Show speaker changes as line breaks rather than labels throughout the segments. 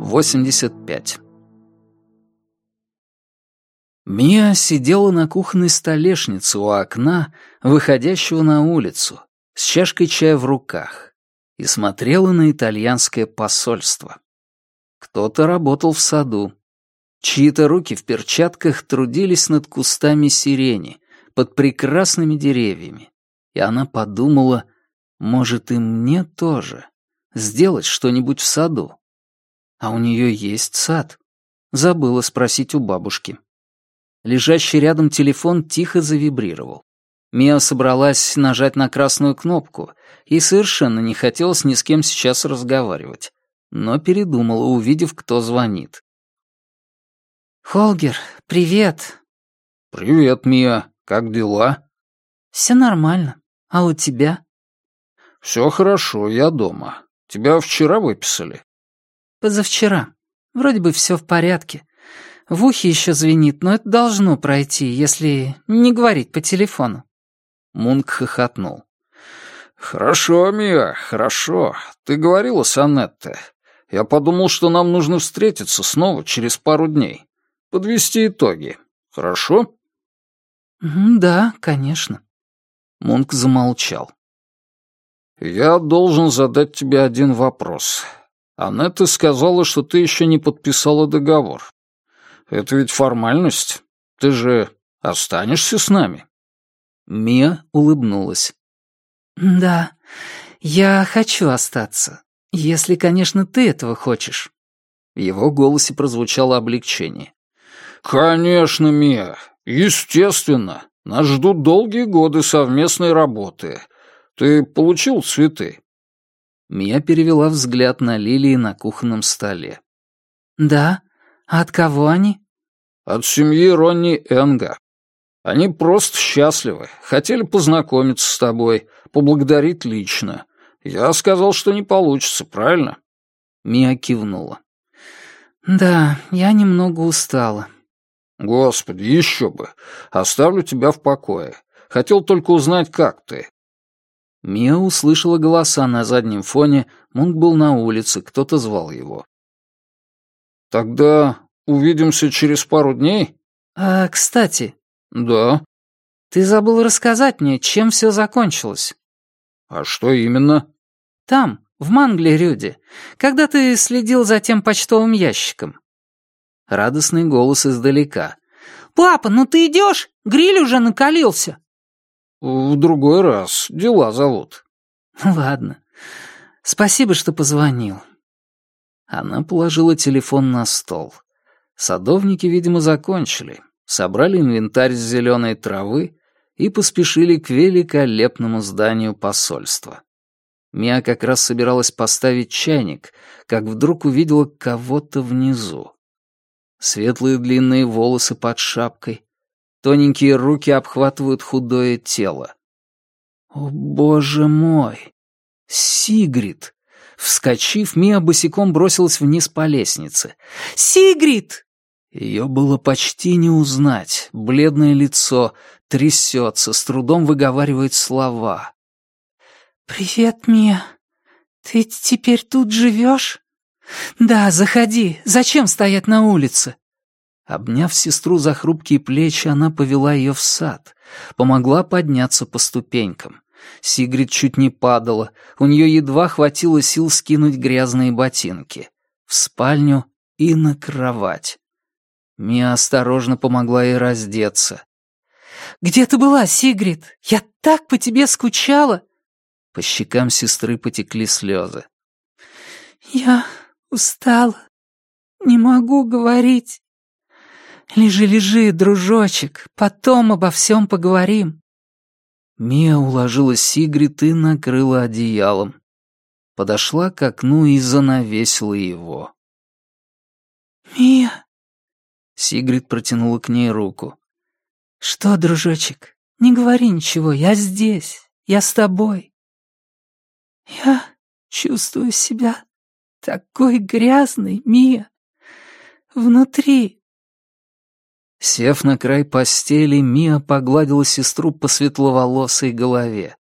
85. Мия сидела на кухонной столешнице у окна, выходящего на улицу, с чашкой чая в руках, и смотрела на итальянское посольство. Кто-то работал в саду. Чьи-то руки в перчатках трудились над кустами сирени, под прекрасными деревьями. И она подумала, может, и мне тоже сделать что-нибудь в саду. А у нее есть сад. Забыла спросить у бабушки. Лежащий рядом телефон тихо завибрировал. Мия собралась нажать на красную кнопку и совершенно не хотелось ни с кем сейчас разговаривать, но передумала, увидев, кто звонит.
«Холгер, привет!»
«Привет, Мия. Как дела?»
«Все нормально. А у тебя?»
«Все хорошо, я дома. Тебя вчера выписали?»
«Позавчера. Вроде бы все в порядке. В ухе еще звенит, но это должно пройти, если не говорить по телефону».
Мунк хохотнул. «Хорошо, Мия, хорошо. Ты говорила с Аннеттой. Я подумал, что нам нужно встретиться снова через пару дней. Подвести итоги. Хорошо?»
«Да, конечно».
Мунк замолчал. «Я должен задать тебе один вопрос. Анетта сказала, что ты еще не подписала договор. Это ведь формальность. Ты же останешься с нами?» Мия улыбнулась.
«Да, я хочу остаться, если, конечно, ты этого хочешь».
В его голосе прозвучало облегчение. «Конечно, Мия, естественно. Нас ждут долгие годы совместной работы. Ты получил цветы?» Мия перевела взгляд на лилии на кухонном столе.
«Да? А от кого они?»
«От семьи Ронни Энга. Они просто счастливы, хотели познакомиться с тобой, поблагодарить лично. Я сказал, что не получится, правильно?» Мия кивнула.
«Да, я немного устала».
«Господи, еще бы. Оставлю тебя в покое. Хотел только узнать, как ты». Мия услышала голоса на заднем фоне, Мунк был на улице, кто-то звал его. «Тогда увидимся через пару дней?»
«А, кстати...»
«Да».
«Ты забыл рассказать мне, чем все закончилось».
«А что именно?»
«Там, в Мангле-Рюде, когда ты следил за тем почтовым ящиком».
Радостный голос издалека.
«Папа, ну ты идешь? Гриль уже накалился».
«В другой раз. Дела зовут».
«Ладно. Спасибо, что позвонил».
Она положила телефон на стол. Садовники, видимо, закончили, собрали инвентарь с зеленой травы и поспешили к великолепному зданию посольства. Мия как раз собиралась поставить чайник, как вдруг увидела кого-то внизу. Светлые длинные волосы под шапкой, тоненькие руки обхватывают худое тело. О, боже мой! Сигрид! Вскочив, Мия босиком бросилась вниз по лестнице.
«Сигрид!»
Ее было почти не узнать. Бледное лицо трясется, с трудом выговаривает слова.
«Привет, Мия. Ты теперь тут живешь?» «Да, заходи. Зачем стоять на улице?»
Обняв сестру за хрупкие плечи, она повела ее в сад, помогла подняться по ступенькам. Сигрид чуть не падала, у нее едва хватило сил скинуть грязные ботинки. В спальню и на кровать. Мия осторожно помогла ей раздеться.
«Где ты была, Сигрид? Я так по тебе скучала!»
По щекам сестры потекли слезы.
«Я устала. Не могу говорить. Лежи, лежи, дружочек, потом обо всем поговорим».
Мия уложила Сигрид и накрыла одеялом. Подошла к окну и занавесила его.
«Мия!»
Сигрид протянула к ней руку.
«Что, дружочек, не говори ничего, я здесь, я с тобой». «Я чувствую себя такой грязный, Мия. Внутри.
Сев на край постели, Мия погладила сестру по светловолосой голове.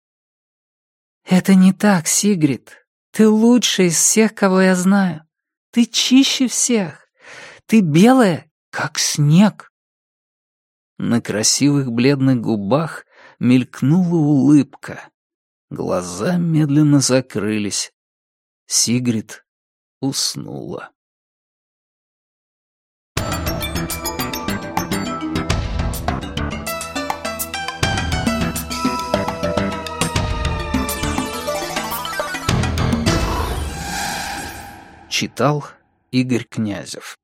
«Это не так, Сигрид. Ты лучшая из всех, кого я знаю. Ты чище всех. Ты белая, как снег».
На красивых бледных губах мелькнула улыбка. Глаза медленно закрылись. Сигрид уснула. Читал Игорь Князев